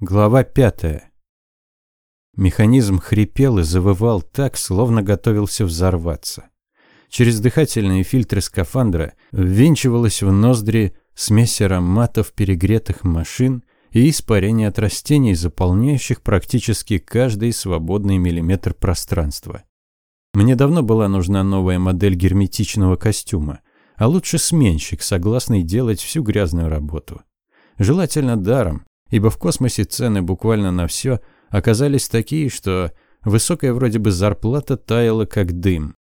Глава пятая. Механизм хрипел и завывал так, словно готовился взорваться. Через дыхательные фильтры скафандра ввинчивалась в ноздри смесь ароматов перегретых машин и испарения от растений, заполняющих практически каждый свободный миллиметр пространства. Мне давно была нужна новая модель герметичного костюма, а лучше сменщик, согласный делать всю грязную работу. Желательно даром, ибо в космосе цены буквально на все оказались такие, что высокая вроде бы зарплата таяла как дым.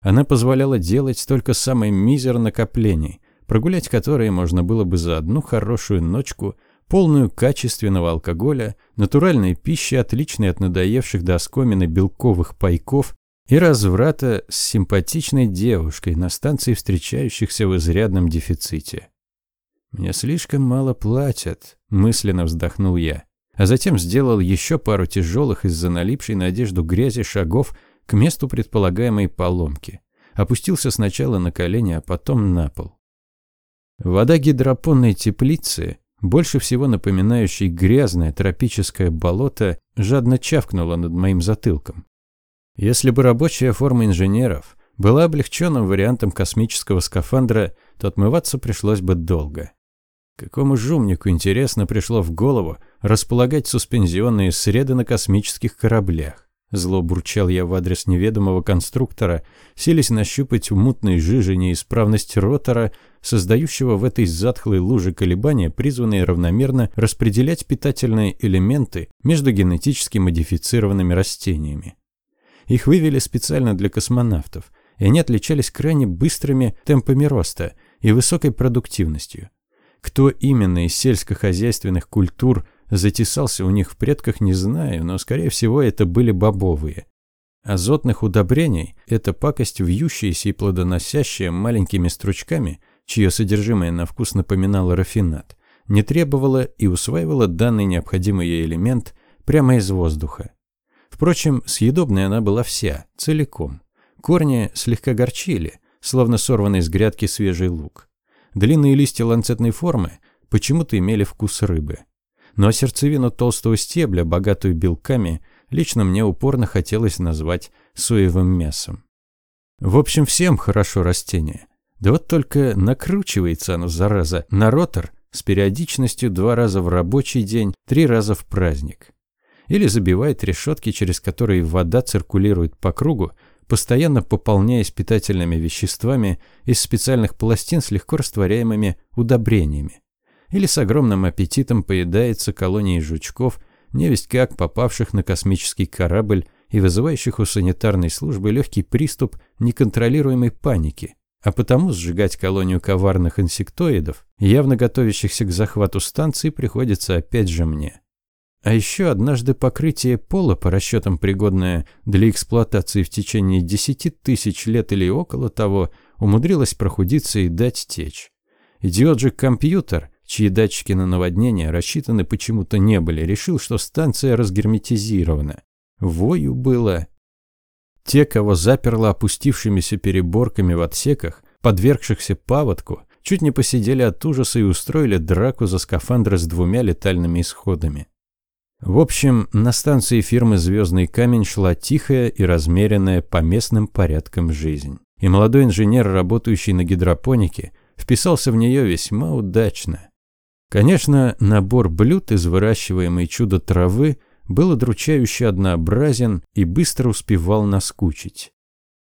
Она позволяла делать только самый мизер накоплений, прогулять которые можно было бы за одну хорошую ночку, полную качественного алкоголя, натуральной пищи, отличной от надоевших до оскомины белковых пайков и разврата с симпатичной девушкой на станции встречающихся в изрядном дефиците. «Мне слишком мало платят», – мысленно вздохнул я. А затем сделал еще пару тяжелых из-за налипшей на одежду грязи шагов к месту предполагаемой поломки. Опустился сначала на колени, а потом на пол. Вода гидропонной теплицы, больше всего напоминающей грязное тропическое болото, жадно чавкнула над моим затылком. Если бы рабочая форма инженеров была облегченным вариантом космического скафандра, то отмываться пришлось бы долго. Какому жумнику, интересно, пришло в голову располагать суспензионные среды на космических кораблях? Зло бурчал я в адрес неведомого конструктора, селись нащупать в мутной жиже неисправность ротора, создающего в этой затхлой луже колебания, призванные равномерно распределять питательные элементы между генетически модифицированными растениями. Их вывели специально для космонавтов, и они отличались крайне быстрыми темпами роста и высокой продуктивностью. Кто именно из сельскохозяйственных культур затесался у них в предках, не знаю, но, скорее всего, это были бобовые. Азотных удобрений – это пакость вьющаяся и плодоносящая маленькими стручками, чье содержимое на вкус напоминало рафинат, не требовала и усваивала данный необходимый ей элемент прямо из воздуха. Впрочем, съедобной она была вся, целиком. Корни слегка горчили, словно сорванный с грядки свежий лук. Длинные листья ланцетной формы почему-то имели вкус рыбы. Но сердцевину толстого стебля, богатую белками, лично мне упорно хотелось назвать соевым мясом. В общем, всем хорошо растение. Да вот только накручивается оно, зараза, на ротор с периодичностью два раза в рабочий день, три раза в праздник. Или забивает решетки, через которые вода циркулирует по кругу, постоянно пополняясь питательными веществами из специальных пластин с легко растворяемыми удобрениями. Или с огромным аппетитом поедается колонией жучков, невесть как попавших на космический корабль и вызывающих у санитарной службы легкий приступ неконтролируемой паники. А потому сжигать колонию коварных инсектоидов, явно готовящихся к захвату станции, приходится опять же мне. А еще однажды покрытие пола, по расчетам пригодное для эксплуатации в течение десяти тысяч лет или около того, умудрилось прохудиться и дать течь. Идиот же компьютер, чьи датчики на наводнение рассчитаны почему-то не были, решил, что станция разгерметизирована. Вою было. Те, кого заперло опустившимися переборками в отсеках, подвергшихся паводку, чуть не посидели от ужаса и устроили драку за скафандры с двумя летальными исходами. В общем, на станции фирмы «Звездный камень» шла тихая и размеренная по местным порядкам жизнь. И молодой инженер, работающий на гидропонике, вписался в нее весьма удачно. Конечно, набор блюд из выращиваемой чудо травы был удручающе однообразен и быстро успевал наскучить.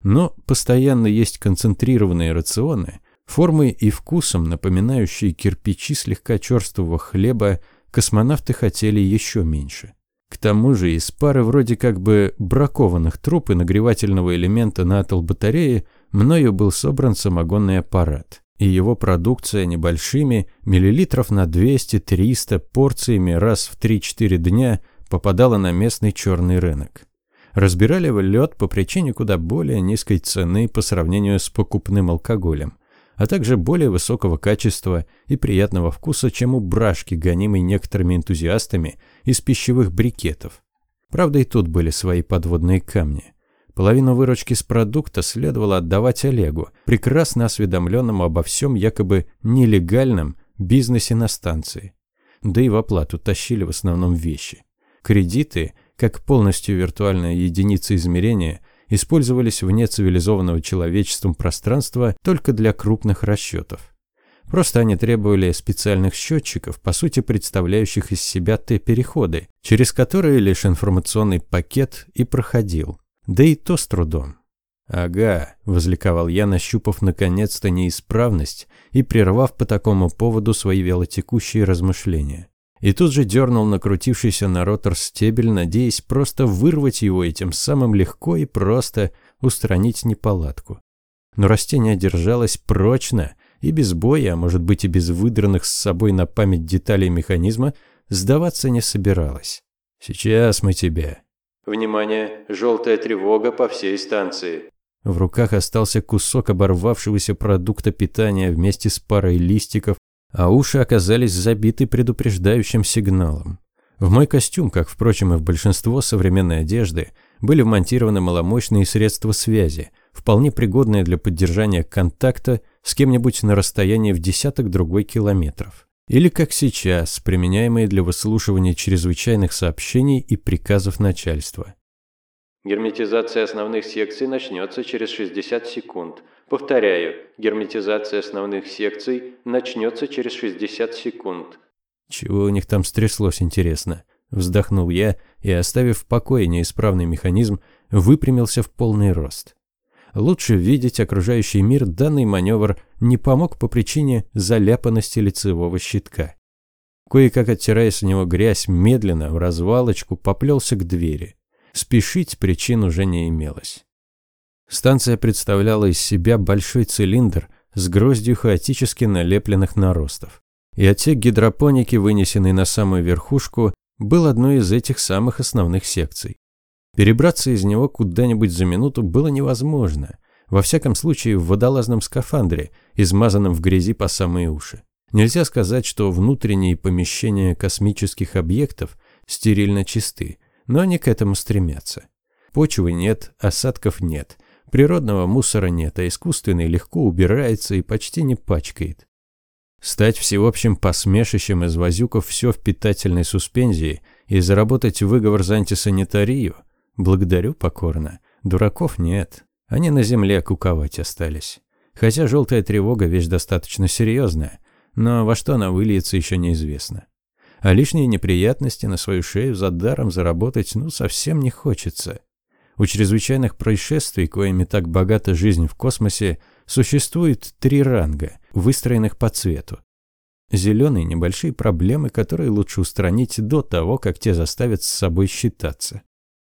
Но постоянно есть концентрированные рационы, формой и вкусом напоминающие кирпичи слегка черствого хлеба космонавты хотели еще меньше. К тому же из пары вроде как бы бракованных труб и нагревательного элемента на батареи мною был собран самогонный аппарат, и его продукция небольшими, миллилитров на 200-300 порциями раз в 3-4 дня попадала на местный черный рынок. Разбирали в лед по причине куда более низкой цены по сравнению с покупным алкоголем а также более высокого качества и приятного вкуса, чем у брашки, гонимой некоторыми энтузиастами из пищевых брикетов. Правда, и тут были свои подводные камни. Половину выручки с продукта следовало отдавать Олегу, прекрасно осведомленному обо всем якобы нелегальном бизнесе на станции. да и в оплату тащили в основном вещи. Кредиты, как полностью виртуальная единица измерения, использовались вне цивилизованного человечеством пространства только для крупных расчетов. Просто они требовали специальных счетчиков, по сути представляющих из себя Т-переходы, через которые лишь информационный пакет и проходил. Да и то с трудом. «Ага», – возликовал я, нащупав наконец-то неисправность и прервав по такому поводу свои велотекущие размышления. И тут же дернул накрутившийся на ротор стебель, надеясь просто вырвать его и тем самым легко и просто устранить неполадку. Но растение держалось прочно и без боя, а может быть и без выдранных с собой на память деталей механизма, сдаваться не собиралось. «Сейчас мы тебя». «Внимание! Желтая тревога по всей станции. В руках остался кусок оборвавшегося продукта питания вместе с парой листиков, а уши оказались забиты предупреждающим сигналом. В мой костюм, как, впрочем, и в большинство современной одежды, были вмонтированы маломощные средства связи, вполне пригодные для поддержания контакта с кем-нибудь на расстоянии в десяток другой километров. Или, как сейчас, применяемые для выслушивания чрезвычайных сообщений и приказов начальства. Герметизация основных секций начнется через 60 секунд. Повторяю, герметизация основных секций начнется через 60 секунд. Чего у них там стряслось, интересно? Вздохнул я и, оставив в покое неисправный механизм, выпрямился в полный рост. Лучше видеть окружающий мир данный маневр не помог по причине заляпанности лицевого щитка. Кое-как оттирая с него грязь, медленно, в развалочку, поплелся к двери. Спешить причин уже не имелось. Станция представляла из себя большой цилиндр с гроздью хаотически налепленных наростов. И отсек гидропоники, вынесенный на самую верхушку, был одной из этих самых основных секций. Перебраться из него куда-нибудь за минуту было невозможно. Во всяком случае, в водолазном скафандре, измазанном в грязи по самые уши. Нельзя сказать, что внутренние помещения космических объектов стерильно чисты но они к этому стремятся. Почвы нет, осадков нет, природного мусора нет, а искусственный легко убирается и почти не пачкает. Стать всеобщим посмешищем из возюков все в питательной суспензии и заработать выговор за антисанитарию? Благодарю покорно. Дураков нет. Они на земле куковать остались. Хотя желтая тревога вещь достаточно серьезная, но во что она выльется еще неизвестно а лишние неприятности на свою шею за даром заработать ну совсем не хочется. У чрезвычайных происшествий, коими так богата жизнь в космосе, существует три ранга, выстроенных по цвету. Зеленые – небольшие проблемы, которые лучше устранить до того, как те заставят с собой считаться.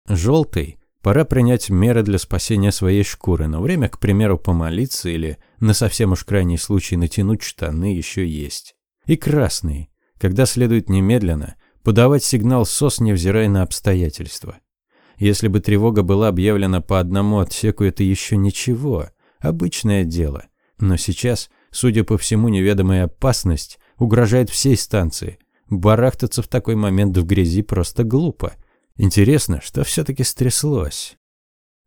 Желтый – пора принять меры для спасения своей шкуры, но время, к примеру, помолиться или, на совсем уж крайний случай, натянуть штаны еще есть. И красный когда следует немедленно подавать сигнал СОС, невзирая на обстоятельства. Если бы тревога была объявлена по одному отсеку, это еще ничего, обычное дело. Но сейчас, судя по всему, неведомая опасность угрожает всей станции. Барахтаться в такой момент в грязи просто глупо. Интересно, что все-таки стряслось?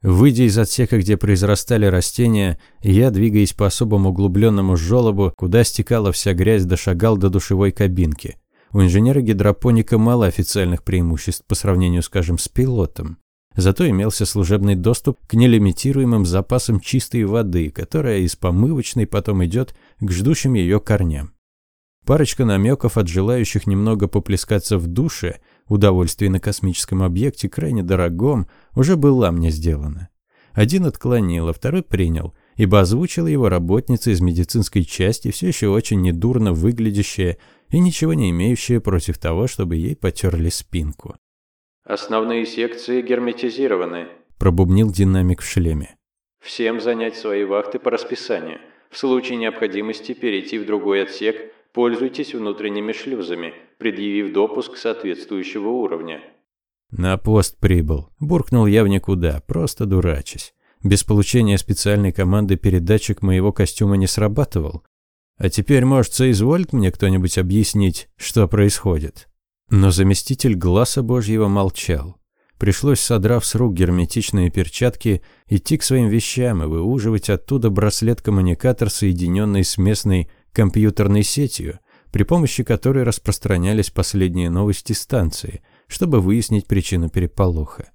Выйдя из отсека, где произрастали растения, я, двигаясь по особому углубленному желобу, куда стекала вся грязь, дошагал до душевой кабинки. У инженера гидропоника мало официальных преимуществ по сравнению, скажем, с пилотом. Зато имелся служебный доступ к нелимитируемым запасам чистой воды, которая из помывочной потом идет к ждущим ее корням. Парочка намеков от желающих немного поплескаться в душе Удовольствие на космическом объекте, крайне дорогом, уже была мне сделана. Один отклонил, а второй принял, ибо озвучила его работница из медицинской части, все еще очень недурно выглядящая и ничего не имеющая против того, чтобы ей потерли спинку. «Основные секции герметизированы», – пробубнил динамик в шлеме. «Всем занять свои вахты по расписанию. В случае необходимости перейти в другой отсек – Пользуйтесь внутренними шлюзами, предъявив допуск соответствующего уровня. На пост прибыл. Буркнул я в никуда, просто дурачась. Без получения специальной команды передатчик моего костюма не срабатывал. А теперь, может, соизволит мне кто-нибудь объяснить, что происходит? Но заместитель глаза Божьего молчал. Пришлось, содрав с рук герметичные перчатки, идти к своим вещам и выуживать оттуда браслет-коммуникатор, соединенный с местной компьютерной сетью, при помощи которой распространялись последние новости станции, чтобы выяснить причину переполоха.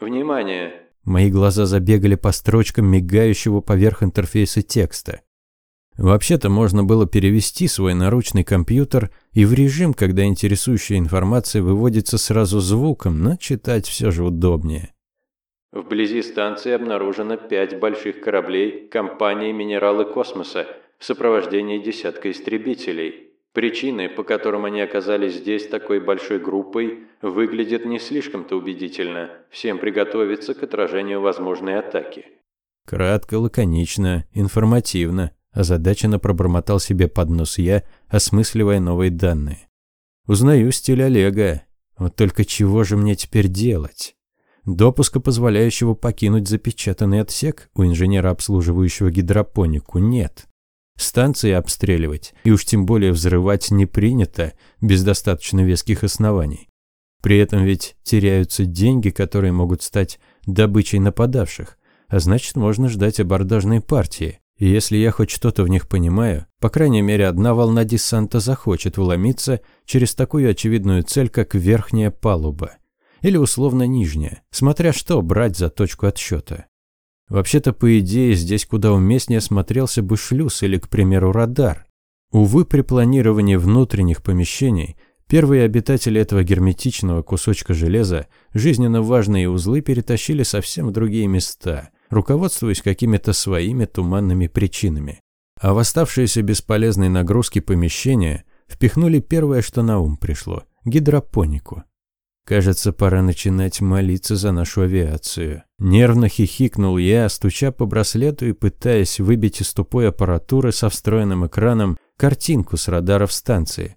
Внимание! Мои глаза забегали по строчкам мигающего поверх интерфейса текста. Вообще-то можно было перевести свой наручный компьютер и в режим, когда интересующая информация выводится сразу звуком, но читать все же удобнее. Вблизи станции обнаружено пять больших кораблей компании «Минералы космоса» в сопровождении десятка истребителей. Причины, по которым они оказались здесь такой большой группой, выглядят не слишком-то убедительно. Всем приготовиться к отражению возможной атаки. Кратко, лаконично, информативно, озадаченно пробормотал себе под нос я, осмысливая новые данные. Узнаю стиль Олега. Вот только чего же мне теперь делать? Допуска, позволяющего покинуть запечатанный отсек, у инженера, обслуживающего гидропонику, нет. Станции обстреливать и уж тем более взрывать не принято без достаточно веских оснований. При этом ведь теряются деньги, которые могут стать добычей нападавших, а значит можно ждать абордажной партии. И если я хоть что-то в них понимаю, по крайней мере одна волна десанта захочет вломиться через такую очевидную цель, как верхняя палуба. Или условно нижняя, смотря что брать за точку отсчета. Вообще-то, по идее, здесь куда уместнее смотрелся бы шлюз или, к примеру, радар. Увы, при планировании внутренних помещений первые обитатели этого герметичного кусочка железа жизненно важные узлы перетащили совсем в другие места, руководствуясь какими-то своими туманными причинами. А в оставшиеся бесполезной нагрузки помещения впихнули первое, что на ум пришло – гидропонику. Кажется, пора начинать молиться за нашу авиацию. Нервно хихикнул я, стуча по браслету и пытаясь выбить из тупой аппаратуры со встроенным экраном картинку с радаров станции.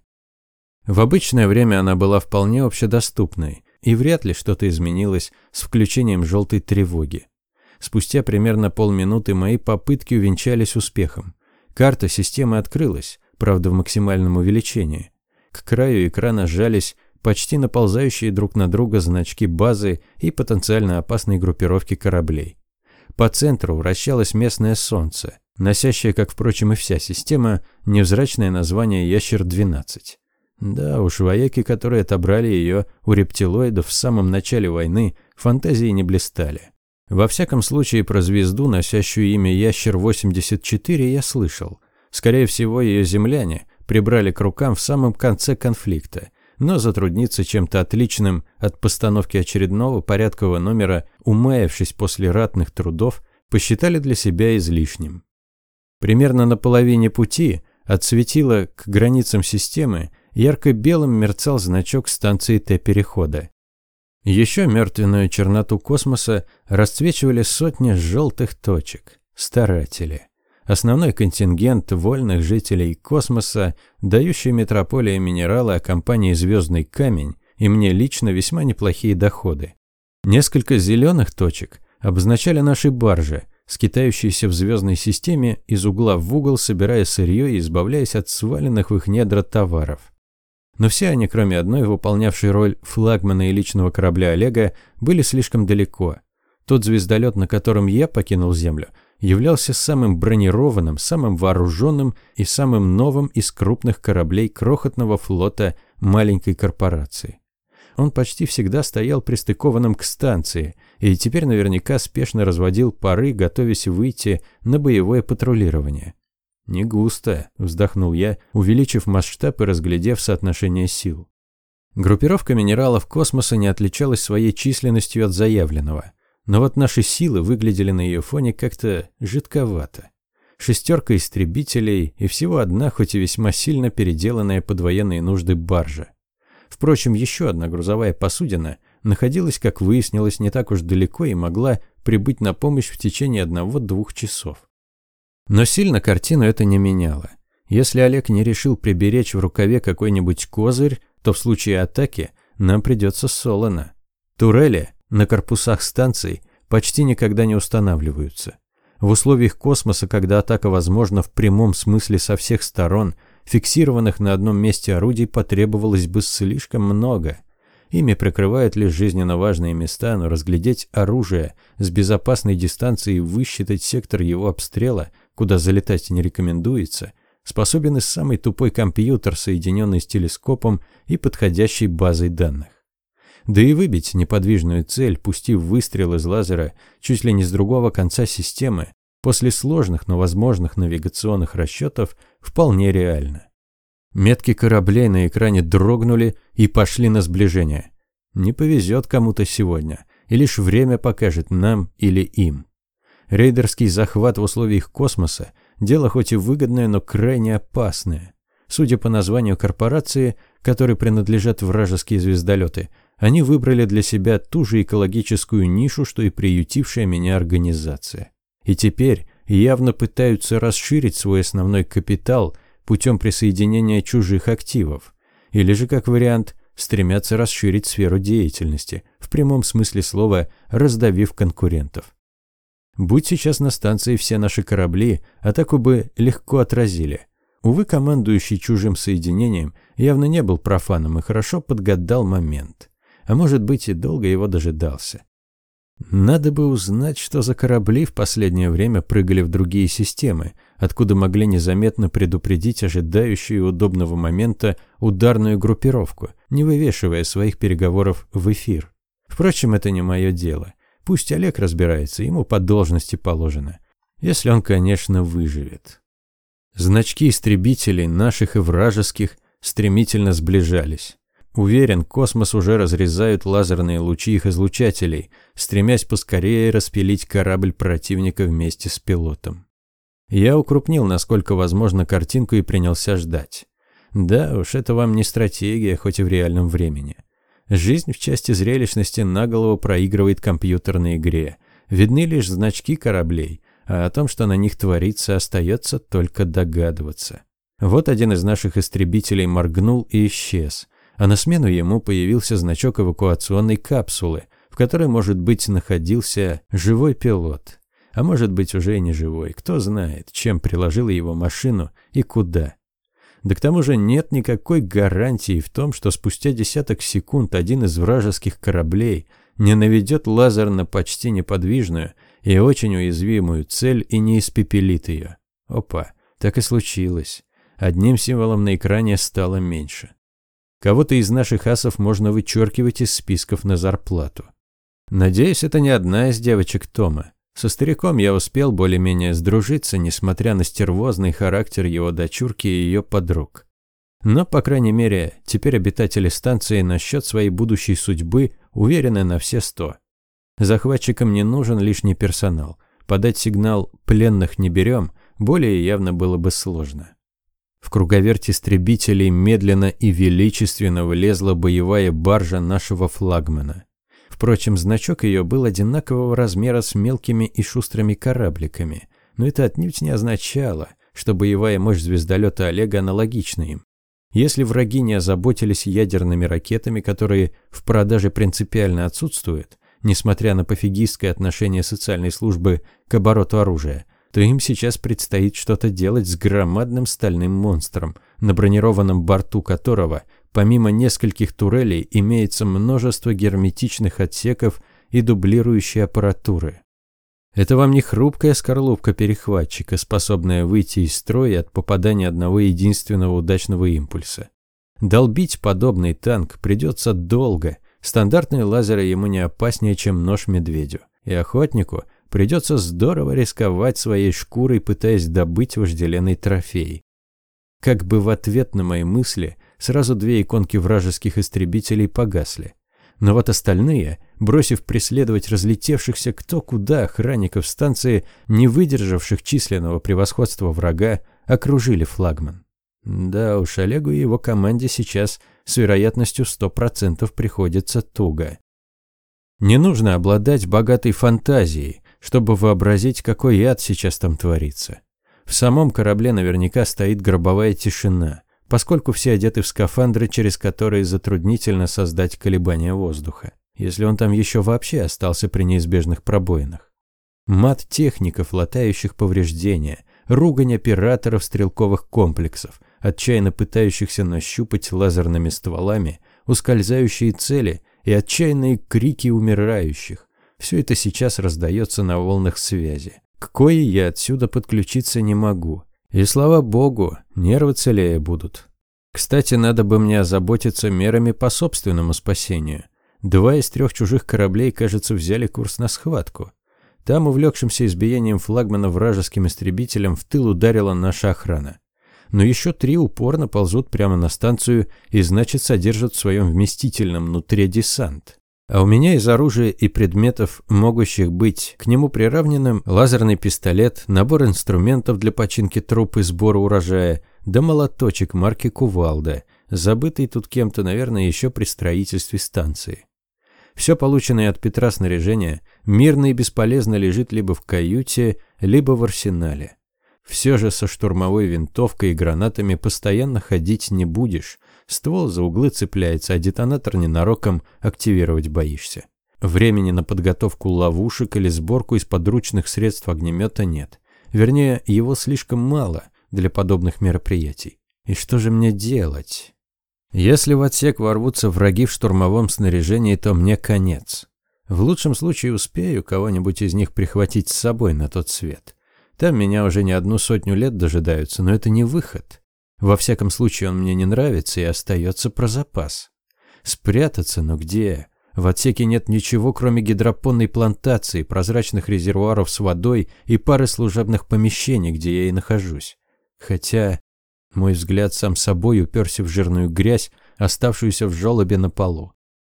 В обычное время она была вполне общедоступной, и вряд ли что-то изменилось с включением желтой тревоги. Спустя примерно полминуты мои попытки увенчались успехом. Карта системы открылась, правда в максимальном увеличении. К краю экрана сжались почти наползающие друг на друга значки базы и потенциально опасной группировки кораблей. По центру вращалось местное солнце, носящее, как, впрочем, и вся система, невзрачное название «Ящер-12». Да уж, вояки, которые отобрали ее у рептилоидов в самом начале войны, фантазии не блистали. Во всяком случае, про звезду, носящую имя Ящер-84, я слышал. Скорее всего, ее земляне прибрали к рукам в самом конце конфликта, но затрудниться чем-то отличным от постановки очередного порядкового номера, умаявшись после ратных трудов, посчитали для себя излишним. Примерно на половине пути от светила к границам системы ярко-белым мерцал значок станции Т-перехода. Еще мертвенную черноту космоса расцвечивали сотни желтых точек. Старатели. Основной контингент вольных жителей космоса, дающий метрополии минералы о компании «Звездный камень» и мне лично весьма неплохие доходы. Несколько зеленых точек обозначали наши баржи, скитающиеся в звездной системе из угла в угол, собирая сырье и избавляясь от сваленных в их недра товаров. Но все они, кроме одной, выполнявшей роль флагмана и личного корабля Олега, были слишком далеко. Тот звездолет, на котором я покинул Землю – являлся самым бронированным, самым вооруженным и самым новым из крупных кораблей крохотного флота маленькой корпорации. Он почти всегда стоял пристыкованным к станции и теперь наверняка спешно разводил пары, готовясь выйти на боевое патрулирование. «Не густо», – вздохнул я, увеличив масштаб и разглядев соотношение сил. Группировка минералов космоса не отличалась своей численностью от заявленного. Но вот наши силы выглядели на ее фоне как-то жидковато. Шестерка истребителей и всего одна, хоть и весьма сильно переделанная под военные нужды баржа. Впрочем, еще одна грузовая посудина находилась, как выяснилось, не так уж далеко и могла прибыть на помощь в течение одного-двух часов. Но сильно картину это не меняло. Если Олег не решил приберечь в рукаве какой-нибудь козырь, то в случае атаки нам придется солоно. Турели на корпусах станций почти никогда не устанавливаются. В условиях космоса, когда атака возможна в прямом смысле со всех сторон, фиксированных на одном месте орудий потребовалось бы слишком много. Ими прикрывают лишь жизненно важные места, но разглядеть оружие с безопасной дистанции и высчитать сектор его обстрела, куда залетать не рекомендуется, способен и самый тупой компьютер, соединенный с телескопом и подходящей базой данных. Да и выбить неподвижную цель, пустив выстрел из лазера чуть ли не с другого конца системы, после сложных, но возможных навигационных расчетов, вполне реально. Метки кораблей на экране дрогнули и пошли на сближение. Не повезет кому-то сегодня, и лишь время покажет нам или им. Рейдерский захват в условиях космоса – дело хоть и выгодное, но крайне опасное. Судя по названию корпорации, которой принадлежат вражеские звездолеты, они выбрали для себя ту же экологическую нишу, что и приютившая меня организация. И теперь явно пытаются расширить свой основной капитал путем присоединения чужих активов. Или же, как вариант, стремятся расширить сферу деятельности, в прямом смысле слова раздавив конкурентов. Будь сейчас на станции все наши корабли, атаку бы легко отразили. Увы, командующий чужим соединением явно не был профаном и хорошо подгадал момент. А может быть и долго его дожидался. Надо бы узнать, что за корабли в последнее время прыгали в другие системы, откуда могли незаметно предупредить ожидающую удобного момента ударную группировку, не вывешивая своих переговоров в эфир. Впрочем, это не мое дело. Пусть Олег разбирается, ему по должности положено. Если он, конечно, выживет. Значки истребителей, наших и вражеских, стремительно сближались. Уверен, космос уже разрезают лазерные лучи их излучателей, стремясь поскорее распилить корабль противника вместе с пилотом. Я укрупнил, насколько возможно, картинку и принялся ждать. Да уж, это вам не стратегия, хоть и в реальном времени. Жизнь в части зрелищности наголову проигрывает компьютерной игре. Видны лишь значки кораблей, а о том, что на них творится, остается только догадываться. Вот один из наших истребителей моргнул и исчез, а на смену ему появился значок эвакуационной капсулы, в которой, может быть, находился живой пилот. А может быть, уже не живой. Кто знает, чем приложила его машину и куда. Да к тому же нет никакой гарантии в том, что спустя десяток секунд один из вражеских кораблей не наведет лазер на почти неподвижную и очень уязвимую цель и не испепелит ее. Опа, так и случилось. Одним символом на экране стало меньше. Кого-то из наших асов можно вычеркивать из списков на зарплату. Надеюсь, это не одна из девочек Тома. Со стариком я успел более-менее сдружиться, несмотря на стервозный характер его дочурки и ее подруг. Но, по крайней мере, теперь обитатели станции насчет своей будущей судьбы уверены на все сто. Захватчикам не нужен лишний персонал. Подать сигнал «пленных не берем» более явно было бы сложно. В круговерть истребителей медленно и величественно влезла боевая баржа нашего флагмана. Впрочем, значок ее был одинакового размера с мелкими и шустрыми корабликами, но это отнюдь не означало, что боевая мощь звездолета Олега аналогична им. Если враги не озаботились ядерными ракетами, которые в продаже принципиально отсутствуют, несмотря на пофигистское отношение социальной службы к обороту оружия, то им сейчас предстоит что-то делать с громадным стальным монстром, на бронированном борту которого Помимо нескольких турелей имеется множество герметичных отсеков и дублирующей аппаратуры. Это вам не хрупкая скорлупка перехватчика, способная выйти из строя от попадания одного единственного удачного импульса. Долбить подобный танк придется долго. Стандартные лазеры ему не опаснее, чем нож медведю. И охотнику придется здорово рисковать своей шкурой, пытаясь добыть вожделенный трофей. Как бы в ответ на мои мысли сразу две иконки вражеских истребителей погасли. Но вот остальные, бросив преследовать разлетевшихся кто куда охранников станции, не выдержавших численного превосходства врага, окружили флагман. Да уж, Олегу и его команде сейчас с вероятностью 100% приходится туго. Не нужно обладать богатой фантазией, чтобы вообразить, какой яд сейчас там творится. В самом корабле наверняка стоит гробовая тишина поскольку все одеты в скафандры, через которые затруднительно создать колебания воздуха, если он там еще вообще остался при неизбежных пробоинах. Мат техников, латающих повреждения, ругань операторов стрелковых комплексов, отчаянно пытающихся нащупать лазерными стволами ускользающие цели и отчаянные крики умирающих. Все это сейчас раздается на волнах связи. К коей я отсюда подключиться не могу, И слава богу, нервы целее будут. Кстати, надо бы мне озаботиться мерами по собственному спасению. Два из трех чужих кораблей, кажется, взяли курс на схватку. Там, увлекшимся избиением флагмана вражеским истребителем, в тыл ударила наша охрана. Но еще три упорно ползут прямо на станцию и, значит, содержат в своем вместительном нутре десант. А у меня из оружия и предметов, могущих быть к нему приравненным, лазерный пистолет, набор инструментов для починки труп и сбора урожая, да молоточек марки «Кувалда», забытый тут кем-то, наверное, еще при строительстве станции. Все полученное от Петра снаряжение мирно и бесполезно лежит либо в каюте, либо в арсенале. Все же со штурмовой винтовкой и гранатами постоянно ходить не будешь, Ствол за углы цепляется, а детонатор ненароком активировать боишься. Времени на подготовку ловушек или сборку из подручных средств огнемета нет. Вернее, его слишком мало для подобных мероприятий. И что же мне делать? Если в отсек ворвутся враги в штурмовом снаряжении, то мне конец. В лучшем случае успею кого-нибудь из них прихватить с собой на тот свет. Там меня уже не одну сотню лет дожидаются, но это не выход. Во всяком случае, он мне не нравится и остается про запас. Спрятаться, но где? В отсеке нет ничего, кроме гидропонной плантации, прозрачных резервуаров с водой и пары служебных помещений, где я и нахожусь. Хотя мой взгляд сам собой уперся в жирную грязь, оставшуюся в желобе на полу.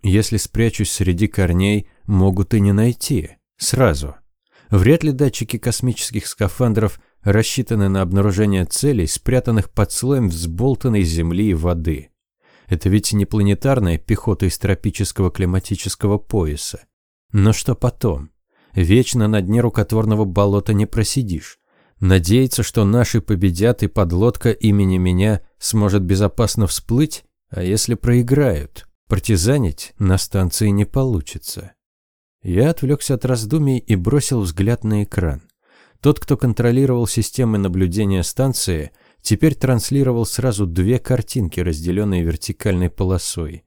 Если спрячусь среди корней, могут и не найти. Сразу. Вряд ли датчики космических скафандров рассчитаны на обнаружение целей, спрятанных под слоем взболтанной земли и воды. Это ведь не планетарная пехота из тропического климатического пояса. Но что потом? Вечно на дне рукотворного болота не просидишь. Надеяться, что наши победят и подлодка имени меня сможет безопасно всплыть, а если проиграют, партизанить на станции не получится. Я отвлекся от раздумий и бросил взгляд на экран. Тот, кто контролировал системы наблюдения станции, теперь транслировал сразу две картинки, разделенные вертикальной полосой.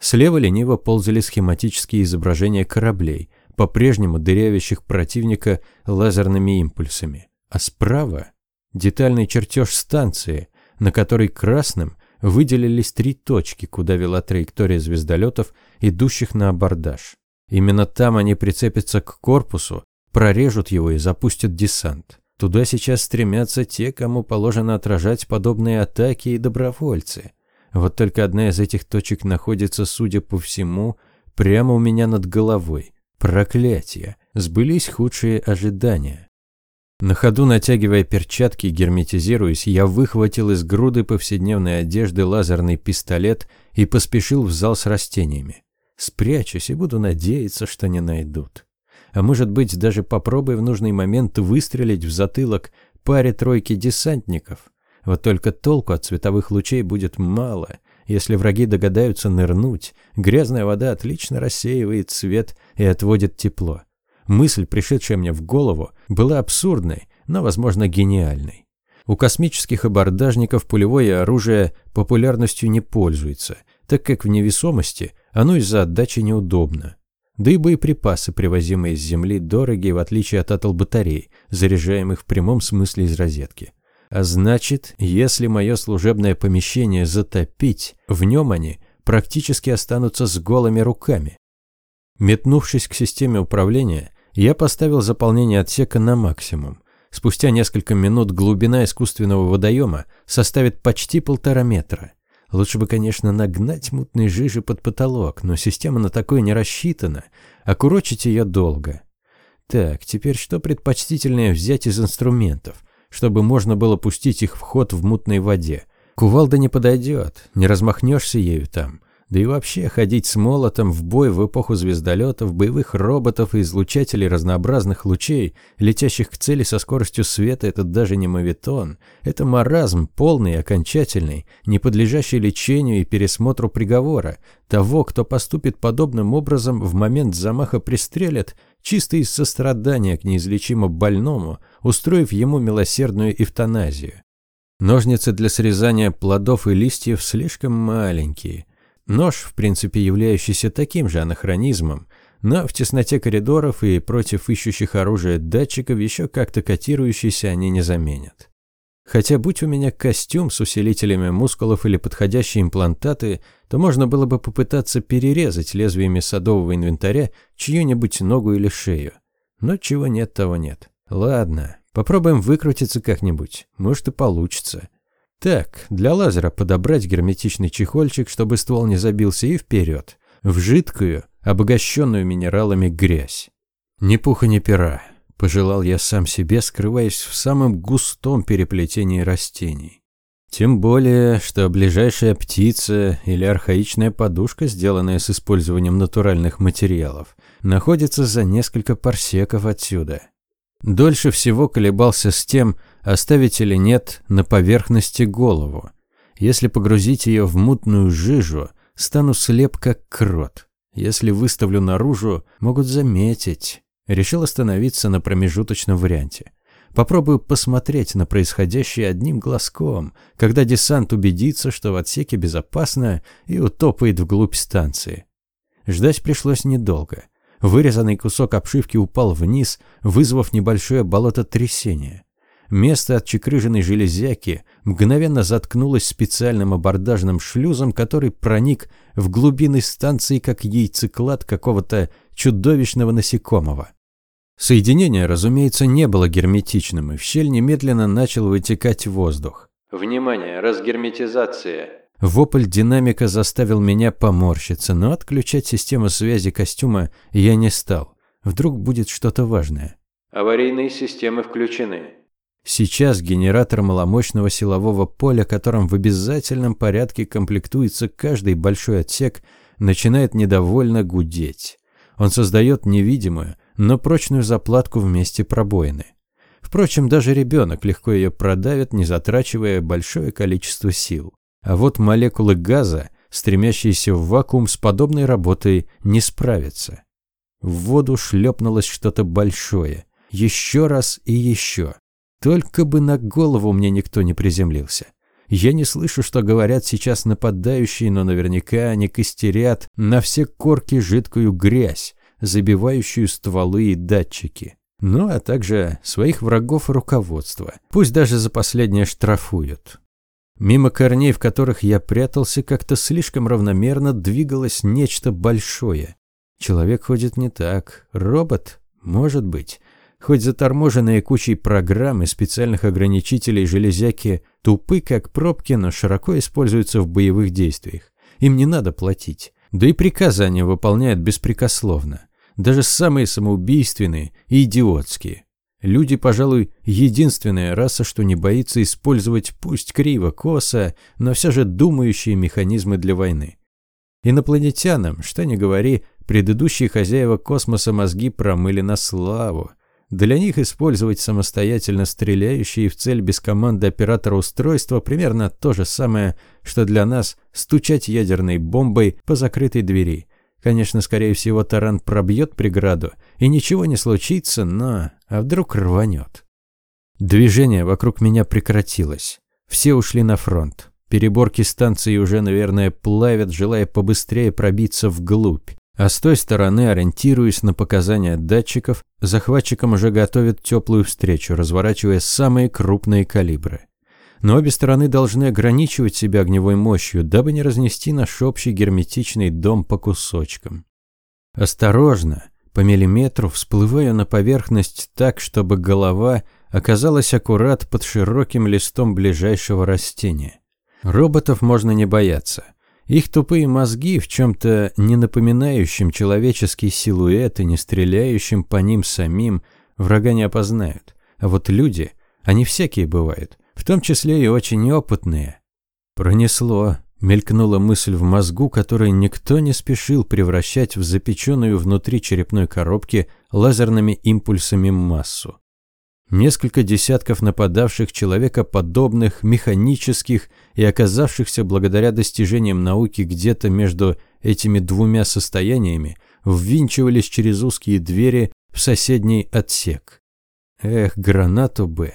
Слева лениво ползали схематические изображения кораблей, по-прежнему дырявящих противника лазерными импульсами. А справа – детальный чертеж станции, на которой красным выделились три точки, куда вела траектория звездолетов, идущих на абордаж. Именно там они прицепятся к корпусу, прорежут его и запустят десант. Туда сейчас стремятся те, кому положено отражать подобные атаки и добровольцы. Вот только одна из этих точек находится, судя по всему, прямо у меня над головой. Проклятие! Сбылись худшие ожидания. На ходу, натягивая перчатки и герметизируясь, я выхватил из груды повседневной одежды лазерный пистолет и поспешил в зал с растениями. Спрячусь и буду надеяться, что не найдут а может быть даже попробуй в нужный момент выстрелить в затылок паре тройки десантников. Вот только толку от световых лучей будет мало. Если враги догадаются нырнуть, грязная вода отлично рассеивает свет и отводит тепло. Мысль, пришедшая мне в голову, была абсурдной, но, возможно, гениальной. У космических абордажников пулевое оружие популярностью не пользуется, так как в невесомости оно из-за отдачи неудобно. Да и боеприпасы, привозимые с Земли, дорогие, в отличие от атл-батарей, заряжаемых в прямом смысле из розетки. А значит, если мое служебное помещение затопить, в нем они практически останутся с голыми руками. Метнувшись к системе управления, я поставил заполнение отсека на максимум. Спустя несколько минут глубина искусственного водоема составит почти полтора метра. Лучше бы, конечно, нагнать мутной жижи под потолок, но система на такое не рассчитана, а ее долго. Так, теперь что предпочтительнее взять из инструментов, чтобы можно было пустить их в ход в мутной воде? Кувалда не подойдет, не размахнешься ею там. Да и вообще ходить с молотом в бой в эпоху звездолетов, боевых роботов и излучателей разнообразных лучей, летящих к цели со скоростью света, это даже не мавитон. Это маразм, полный и окончательный, не подлежащий лечению и пересмотру приговора. Того, кто поступит подобным образом, в момент замаха пристрелят, чисто из сострадания к неизлечимо больному, устроив ему милосердную эвтаназию. Ножницы для срезания плодов и листьев слишком маленькие – Нож, в принципе, являющийся таким же анахронизмом, но в тесноте коридоров и против ищущих оружие датчиков еще как-то котирующийся они не заменят. Хотя будь у меня костюм с усилителями мускулов или подходящие имплантаты, то можно было бы попытаться перерезать лезвиями садового инвентаря чью-нибудь ногу или шею. Но чего нет, того нет. Ладно, попробуем выкрутиться как-нибудь. Может и получится. Так, для лазера подобрать герметичный чехольчик, чтобы ствол не забился, и вперед. В жидкую, обогащенную минералами грязь. Ни пуха, ни пера. Пожелал я сам себе, скрываясь в самом густом переплетении растений. Тем более, что ближайшая птица или архаичная подушка, сделанная с использованием натуральных материалов, находится за несколько парсеков отсюда. Дольше всего колебался с тем, оставить или нет на поверхности голову. Если погрузить ее в мутную жижу, стану слеп как крот. Если выставлю наружу, могут заметить. Решил остановиться на промежуточном варианте. Попробую посмотреть на происходящее одним глазком, когда десант убедится, что в отсеке безопасно и утопает вглубь станции. Ждать пришлось недолго. Вырезанный кусок обшивки упал вниз, вызвав небольшое болото-трясение. Место отчекрыженной железяки мгновенно заткнулось специальным абордажным шлюзом, который проник в глубины станции, как яйцеклад какого-то чудовищного насекомого. Соединение, разумеется, не было герметичным, и в щель немедленно начал вытекать воздух. Внимание, разгерметизация. Вопль динамика заставил меня поморщиться, но отключать систему связи костюма я не стал. Вдруг будет что-то важное. Аварийные системы включены. Сейчас генератор маломощного силового поля, которым в обязательном порядке комплектуется каждый большой отсек, начинает недовольно гудеть. Он создает невидимую, но прочную заплатку вместе пробоины. Впрочем, даже ребенок легко ее продавит, не затрачивая большое количество сил. А вот молекулы газа, стремящиеся в вакуум с подобной работой, не справятся. В воду шлепнулось что-то большое. Еще раз и еще. Только бы на голову мне никто не приземлился. Я не слышу, что говорят сейчас нападающие, но наверняка они костерят на все корки жидкую грязь, забивающую стволы и датчики. Ну, а также своих врагов и руководства. Пусть даже за последнее штрафуют. Мимо корней, в которых я прятался, как-то слишком равномерно двигалось нечто большое. Человек ходит не так. Робот? Может быть. Хоть заторможенные кучей программ и специальных ограничителей железяки тупы, как пробки, но широко используются в боевых действиях. Им не надо платить. Да и приказы они выполняют беспрекословно. Даже самые самоубийственные и идиотские. Люди, пожалуй, единственная раса, что не боится использовать пусть криво-косо, но все же думающие механизмы для войны. Инопланетянам, что ни говори, предыдущие хозяева космоса мозги промыли на славу – для них использовать самостоятельно стреляющие в цель без команды оператора устройства примерно то же самое, что для нас стучать ядерной бомбой по закрытой двери. Конечно, скорее всего, таран пробьет преграду, и ничего не случится, но... А вдруг рванет? Движение вокруг меня прекратилось. Все ушли на фронт. Переборки станции уже, наверное, плавят, желая побыстрее пробиться вглубь. А с той стороны, ориентируясь на показания датчиков, захватчикам уже готовят теплую встречу, разворачивая самые крупные калибры. Но обе стороны должны ограничивать себя огневой мощью, дабы не разнести наш общий герметичный дом по кусочкам. Осторожно, по миллиметру всплываю на поверхность так, чтобы голова оказалась аккурат под широким листом ближайшего растения. Роботов можно не бояться. Их тупые мозги, в чем-то не напоминающем человеческий силуэт и не стреляющим по ним самим, врага не опознают. А вот люди, они всякие бывают, в том числе и очень опытные. Пронесло, мелькнула мысль в мозгу, которую никто не спешил превращать в запеченную внутри черепной коробки лазерными импульсами массу. Несколько десятков нападавших человекоподобных, механических и оказавшихся благодаря достижениям науки где-то между этими двумя состояниями ввинчивались через узкие двери в соседний отсек. Эх, гранату бы.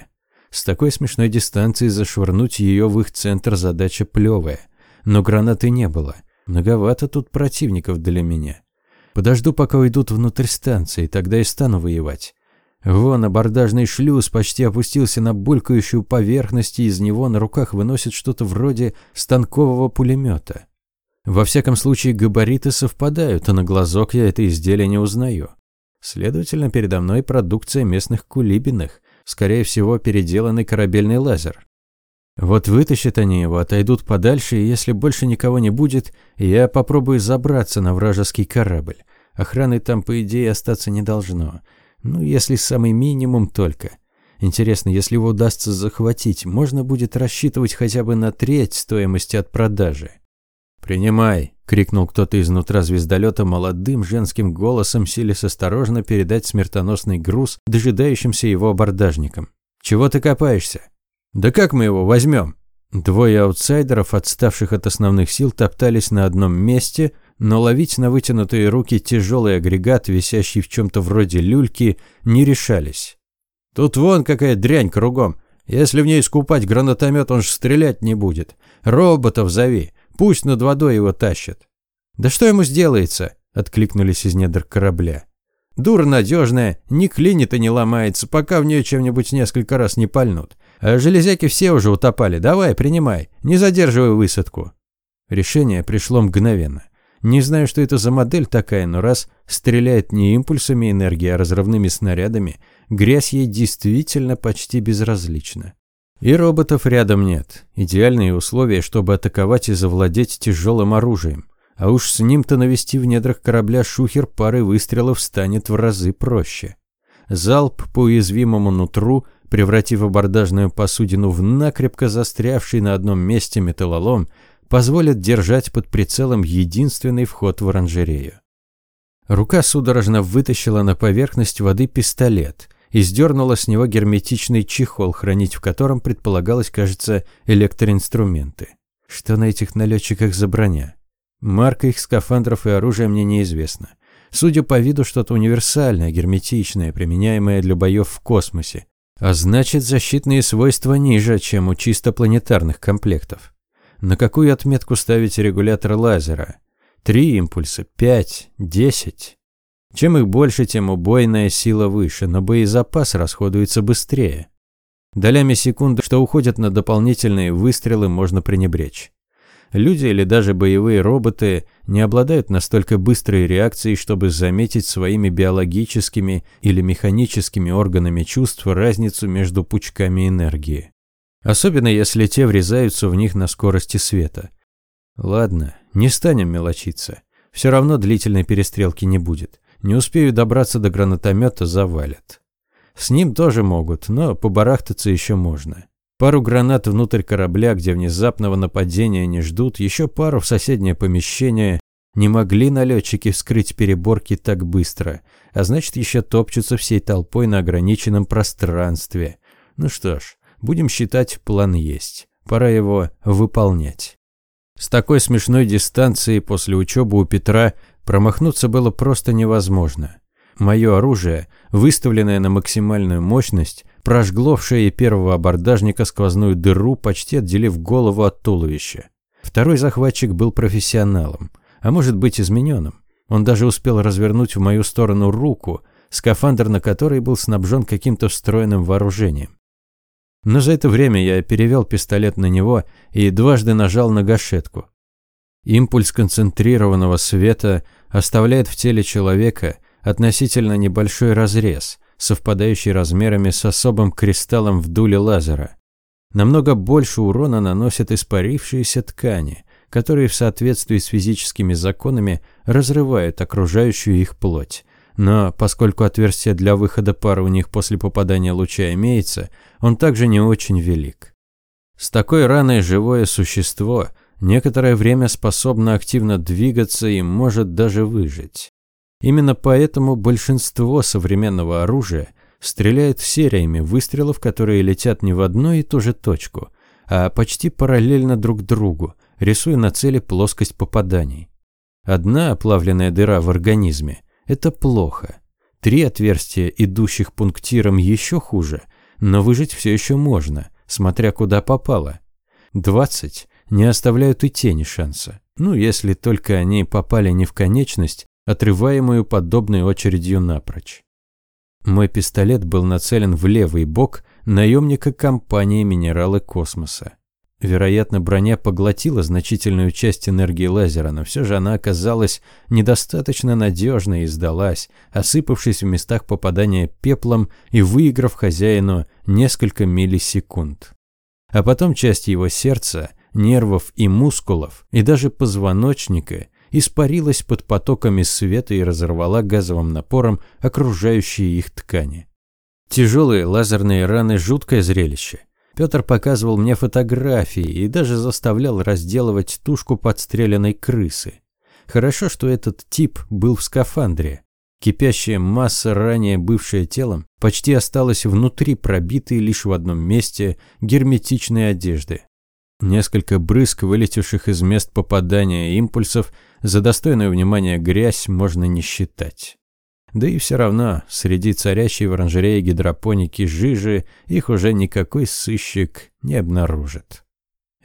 С такой смешной дистанции зашвырнуть ее в их центр задача плевая. Но гранаты не было. Многовато тут противников для меня. Подожду, пока уйдут внутрь станции, тогда и стану воевать. Вон абордажный шлюз почти опустился на булькающую поверхность, и из него на руках выносит что-то вроде станкового пулемета. Во всяком случае, габариты совпадают, а на глазок я это изделие не узнаю. Следовательно, передо мной продукция местных кулибиных, скорее всего, переделанный корабельный лазер. Вот вытащат они его, отойдут подальше, и если больше никого не будет, я попробую забраться на вражеский корабль. Охраны там, по идее, остаться не должно. Ну, если самый минимум только. Интересно, если его удастся захватить, можно будет рассчитывать хотя бы на треть стоимости от продажи. «Принимай!» – крикнул кто-то изнутра звездолета молодым женским голосом, силясь осторожно передать смертоносный груз дожидающимся его абордажникам. «Чего ты копаешься?» «Да как мы его возьмем?» Двое аутсайдеров, отставших от основных сил, топтались на одном месте, но ловить на вытянутые руки тяжелый агрегат, висящий в чем-то вроде люльки, не решались. «Тут вон какая дрянь кругом. Если в ней скупать гранатомет, он же стрелять не будет. Роботов зови. Пусть над водой его тащат. Да что ему сделается? Откликнулись из недр корабля. Дура надежная, не клинит и не ломается, пока в нее чем-нибудь несколько раз не пальнут. А железяки все уже утопали. Давай, принимай, не задерживай высадку. Решение пришло мгновенно. Не знаю, что это за модель такая, но раз стреляет не импульсами энергии, а разрывными снарядами, грязь ей действительно почти безразлична. И роботов рядом нет. Идеальные условия, чтобы атаковать и завладеть тяжелым оружием. А уж с ним-то навести в недрах корабля шухер пары выстрелов станет в разы проще. Залп по уязвимому нутру, превратив абордажную посудину в накрепко застрявший на одном месте металлолом, позволит держать под прицелом единственный вход в оранжерею. Рука судорожно вытащила на поверхность воды пистолет – и сдернула с него герметичный чехол, хранить в котором предполагалось, кажется, электроинструменты. Что на этих налетчиках за броня? Марка их скафандров и оружия мне неизвестна. Судя по виду, что-то универсальное, герметичное, применяемое для боев в космосе. А значит, защитные свойства ниже, чем у чисто планетарных комплектов. На какую отметку ставить регулятор лазера? Три импульса, пять, десять? Чем их больше, тем убойная сила выше, но боезапас расходуется быстрее. Долями секунды, что уходят на дополнительные выстрелы, можно пренебречь. Люди или даже боевые роботы не обладают настолько быстрой реакцией, чтобы заметить своими биологическими или механическими органами чувств разницу между пучками энергии. Особенно если те врезаются в них на скорости света. Ладно, не станем мелочиться. Все равно длительной перестрелки не будет. Не успею добраться до гранатомета, завалят. С ним тоже могут, но побарахтаться еще можно. Пару гранат внутрь корабля, где внезапного нападения не ждут, еще пару в соседнее помещение. Не могли налетчики вскрыть переборки так быстро, а значит еще топчутся всей толпой на ограниченном пространстве. Ну что ж, будем считать, план есть. Пора его выполнять. С такой смешной дистанции после учебы у Петра Промахнуться было просто невозможно. Мое оружие, выставленное на максимальную мощность, прожгло в шее первого абордажника сквозную дыру, почти отделив голову от туловища. Второй захватчик был профессионалом, а может быть измененным. Он даже успел развернуть в мою сторону руку, скафандр на которой был снабжен каким-то встроенным вооружением. Но за это время я перевел пистолет на него и дважды нажал на гашетку. Импульс концентрированного света оставляет в теле человека относительно небольшой разрез, совпадающий размерами с особым кристаллом в дуле лазера. Намного больше урона наносят испарившиеся ткани, которые в соответствии с физическими законами разрывают окружающую их плоть. Но поскольку отверстие для выхода пара у них после попадания луча имеется, он также не очень велик. С такой раной живое существо некоторое время способна активно двигаться и может даже выжить. Именно поэтому большинство современного оружия стреляет сериями выстрелов, которые летят не в одну и ту же точку, а почти параллельно друг другу, рисуя на цели плоскость попаданий. Одна оплавленная дыра в организме – это плохо. Три отверстия, идущих пунктиром, еще хуже, но выжить все еще можно, смотря куда попало. Двадцать не оставляют и тени шанса. Ну, если только они попали не в конечность, отрываемую подобной очередью напрочь. Мой пистолет был нацелен в левый бок наемника компании «Минералы космоса». Вероятно, броня поглотила значительную часть энергии лазера, но все же она оказалась недостаточно надежной и сдалась, осыпавшись в местах попадания пеплом и выиграв хозяину несколько миллисекунд. А потом часть его сердца, нервов и мускулов, и даже позвоночника испарилась под потоками света и разорвала газовым напором окружающие их ткани. Тяжелые лазерные раны – жуткое зрелище. Петр показывал мне фотографии и даже заставлял разделывать тушку подстреленной крысы. Хорошо, что этот тип был в скафандре. Кипящая масса, ранее бывшая телом, почти осталась внутри пробитой лишь в одном месте герметичной одежды. Несколько брызг, вылетевших из мест попадания импульсов, за достойное внимание грязь можно не считать. Да и все равно, среди царящей в оранжерее гидропоники жижи их уже никакой сыщик не обнаружит.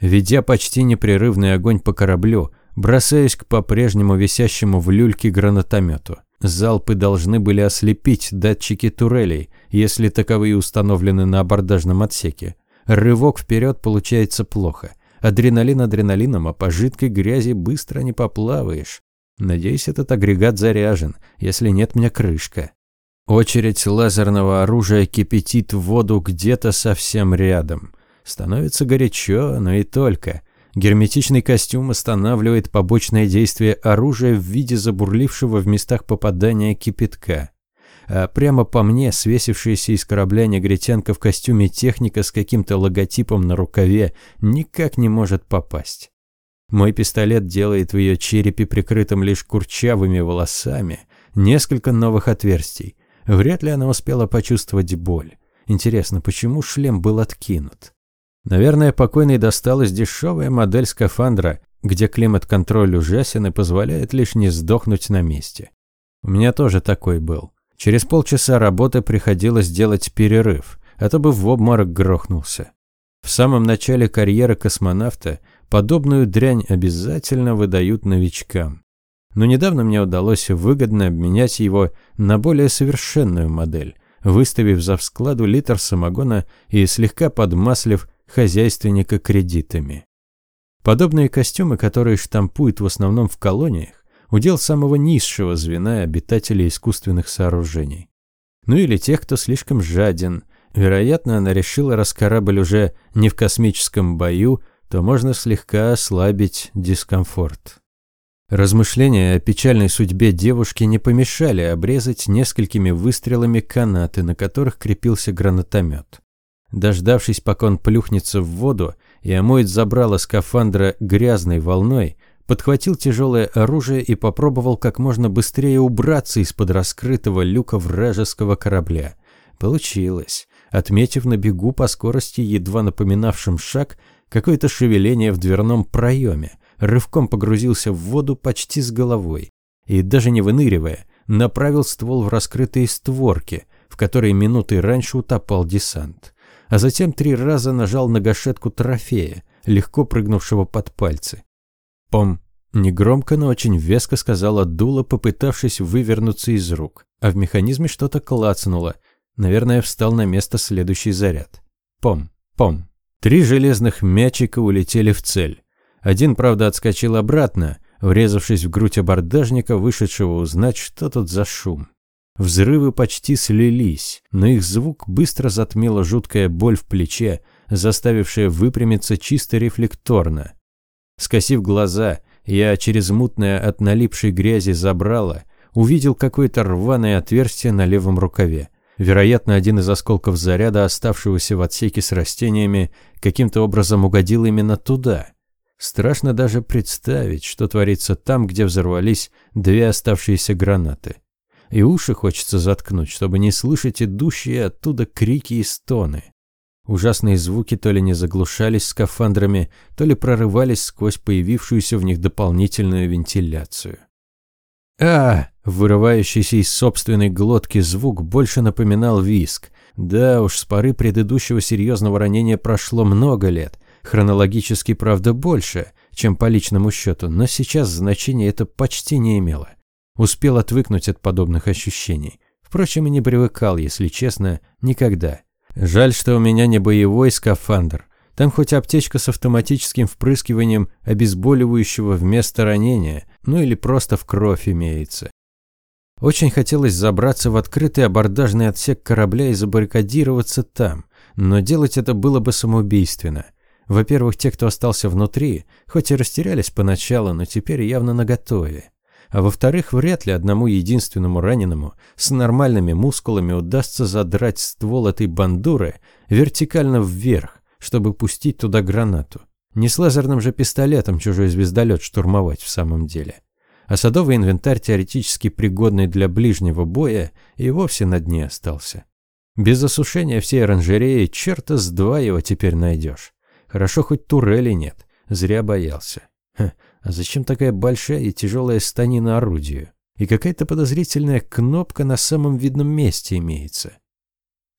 Ведя почти непрерывный огонь по кораблю, бросаясь к по-прежнему висящему в люльке гранатомету. Залпы должны были ослепить датчики турелей, если таковые установлены на абордажном отсеке. Рывок вперед получается плохо. Адреналин адреналином, а по жидкой грязи быстро не поплаваешь. Надеюсь, этот агрегат заряжен, если нет, мне крышка. Очередь лазерного оружия кипятит воду где-то совсем рядом. Становится горячо, но и только. Герметичный костюм останавливает побочное действие оружия в виде забурлившего в местах попадания кипятка. А прямо по мне, свесившаяся из корабля негритянка в костюме техника с каким-то логотипом на рукаве, никак не может попасть. Мой пистолет делает в ее черепе, прикрытом лишь курчавыми волосами, несколько новых отверстий. Вряд ли она успела почувствовать боль. Интересно, почему шлем был откинут? Наверное, покойной досталась дешевая модель скафандра, где климат-контроль ужасен и позволяет лишь не сдохнуть на месте. У меня тоже такой был. Через полчаса работы приходилось делать перерыв, а то бы в обморок грохнулся. В самом начале карьеры космонавта подобную дрянь обязательно выдают новичкам. Но недавно мне удалось выгодно обменять его на более совершенную модель, выставив за вскладу литр самогона и слегка подмаслив хозяйственника кредитами. Подобные костюмы, которые штампуют в основном в колониях, удел самого низшего звена обитателей искусственных сооружений. Ну или тех, кто слишком жаден – Вероятно, она решила, раз корабль уже не в космическом бою, то можно слегка ослабить дискомфорт. Размышления о печальной судьбе девушки не помешали обрезать несколькими выстрелами канаты, на которых крепился гранатомет. Дождавшись, пока он плюхнется в воду и омоет забрало скафандра грязной волной, подхватил тяжелое оружие и попробовал как можно быстрее убраться из-под раскрытого люка вражеского корабля. Получилось отметив на бегу по скорости, едва напоминавшим шаг, какое-то шевеление в дверном проеме, рывком погрузился в воду почти с головой и, даже не выныривая, направил ствол в раскрытые створки, в которые минуты раньше утопал десант. А затем три раза нажал на гашетку трофея, легко прыгнувшего под пальцы. «Пом!» Негромко, но очень веско сказала Дула, попытавшись вывернуться из рук. А в механизме что-то клацнуло, Наверное, встал на место следующий заряд. Пом, пом. Три железных мячика улетели в цель. Один, правда, отскочил обратно, врезавшись в грудь абордажника, вышедшего узнать, что тут за шум. Взрывы почти слились, но их звук быстро затмила жуткая боль в плече, заставившая выпрямиться чисто рефлекторно. Скосив глаза, я через мутное от налипшей грязи забрало, увидел какое-то рваное отверстие на левом рукаве. Вероятно, один из осколков заряда, оставшегося в отсеке с растениями, каким-то образом угодил именно туда. Страшно даже представить, что творится там, где взорвались две оставшиеся гранаты. И уши хочется заткнуть, чтобы не слышать идущие оттуда крики и стоны. Ужасные звуки то ли не заглушались скафандрами, то ли прорывались сквозь появившуюся в них дополнительную вентиляцию. а Вырывающийся из собственной глотки звук больше напоминал виск. Да уж, с поры предыдущего серьезного ранения прошло много лет. Хронологически, правда, больше, чем по личному счету, но сейчас значения это почти не имело. Успел отвыкнуть от подобных ощущений. Впрочем, и не привыкал, если честно, никогда. Жаль, что у меня не боевой скафандр. Там хоть аптечка с автоматическим впрыскиванием обезболивающего вместо ранения, ну или просто в кровь имеется. Очень хотелось забраться в открытый абордажный отсек корабля и забаррикадироваться там, но делать это было бы самоубийственно. Во-первых, те, кто остался внутри, хоть и растерялись поначалу, но теперь явно наготове. А во-вторых, вряд ли одному единственному раненому с нормальными мускулами удастся задрать ствол этой бандуры вертикально вверх, чтобы пустить туда гранату. Не с лазерным же пистолетом чужой звездолет штурмовать в самом деле а садовый инвентарь, теоретически пригодный для ближнего боя, и вовсе на дне остался. Без осушения всей оранжереи черта с два его теперь найдешь. Хорошо, хоть турели нет, зря боялся. Ха, а зачем такая большая и тяжелая станина орудию? И какая-то подозрительная кнопка на самом видном месте имеется.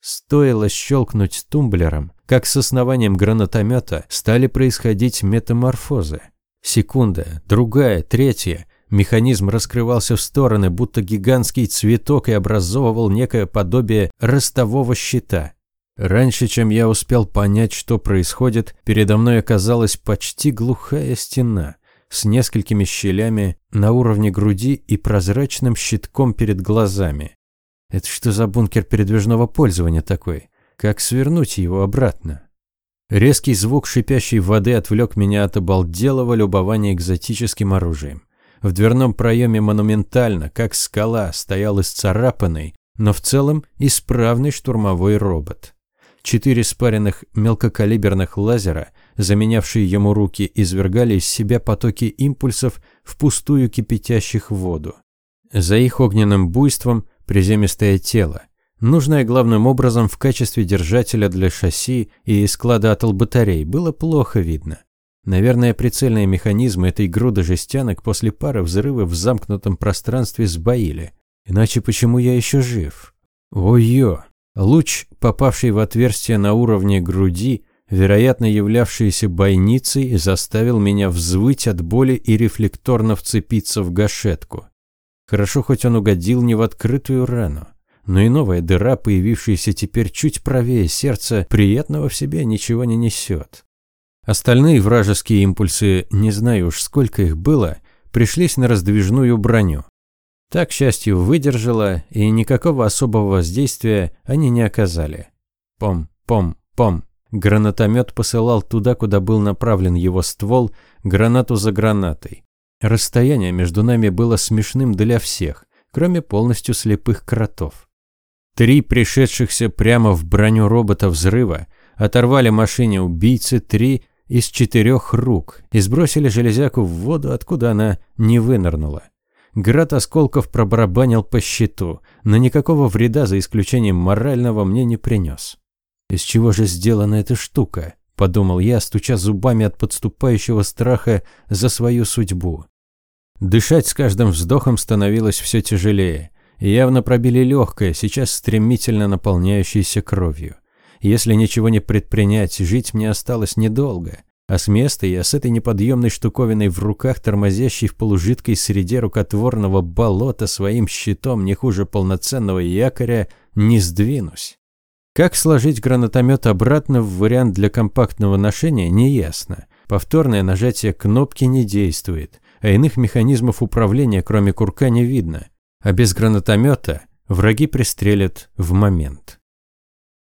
Стоило щелкнуть тумблером, как с основанием гранатомета стали происходить метаморфозы. Секунда, другая, третья, Механизм раскрывался в стороны, будто гигантский цветок и образовывал некое подобие ростового щита. Раньше, чем я успел понять, что происходит, передо мной оказалась почти глухая стена с несколькими щелями на уровне груди и прозрачным щитком перед глазами. Это что за бункер передвижного пользования такой? Как свернуть его обратно? Резкий звук шипящей воды отвлек меня от обалделого любования экзотическим оружием. В дверном проеме монументально, как скала, стоял исцарапанный, но в целом исправный штурмовой робот. Четыре спаренных мелкокалиберных лазера, заменявшие ему руки, извергали из себя потоки импульсов в пустую кипятящих воду. За их огненным буйством приземистое тело, нужное главным образом в качестве держателя для шасси и склада от батарей, было плохо видно. Наверное, прицельные механизмы этой груды жестянок после пары взрывов в замкнутом пространстве сбоили. Иначе почему я еще жив? Ой-ё! Луч, попавший в отверстие на уровне груди, вероятно являвшийся бойницей, заставил меня взвыть от боли и рефлекторно вцепиться в гашетку. Хорошо, хоть он угодил не в открытую рану. Но и новая дыра, появившаяся теперь чуть правее сердца, приятного в себе ничего не несет. Остальные вражеские импульсы, не знаю уж сколько их было, пришлись на раздвижную броню. Так, к счастью, выдержала, и никакого особого воздействия они не оказали. Пом, пом, пом. Гранатомет посылал туда, куда был направлен его ствол, гранату за гранатой. Расстояние между нами было смешным для всех, кроме полностью слепых кротов. Три пришедшихся прямо в броню робота взрыва оторвали машине убийцы три из четырех рук и сбросили железяку в воду, откуда она не вынырнула. Град осколков пробарабанил по щиту, но никакого вреда, за исключением морального, мне не принес. «Из чего же сделана эта штука?» – подумал я, стуча зубами от подступающего страха за свою судьбу. Дышать с каждым вздохом становилось все тяжелее. Явно пробили легкое, сейчас стремительно наполняющееся кровью. Если ничего не предпринять, жить мне осталось недолго. А с места я с этой неподъемной штуковиной в руках, тормозящей в полужидкой среде рукотворного болота своим щитом не хуже полноценного якоря, не сдвинусь. Как сложить гранатомет обратно в вариант для компактного ношения, неясно. Повторное нажатие кнопки не действует, а иных механизмов управления, кроме курка, не видно. А без гранатомета враги пристрелят в момент.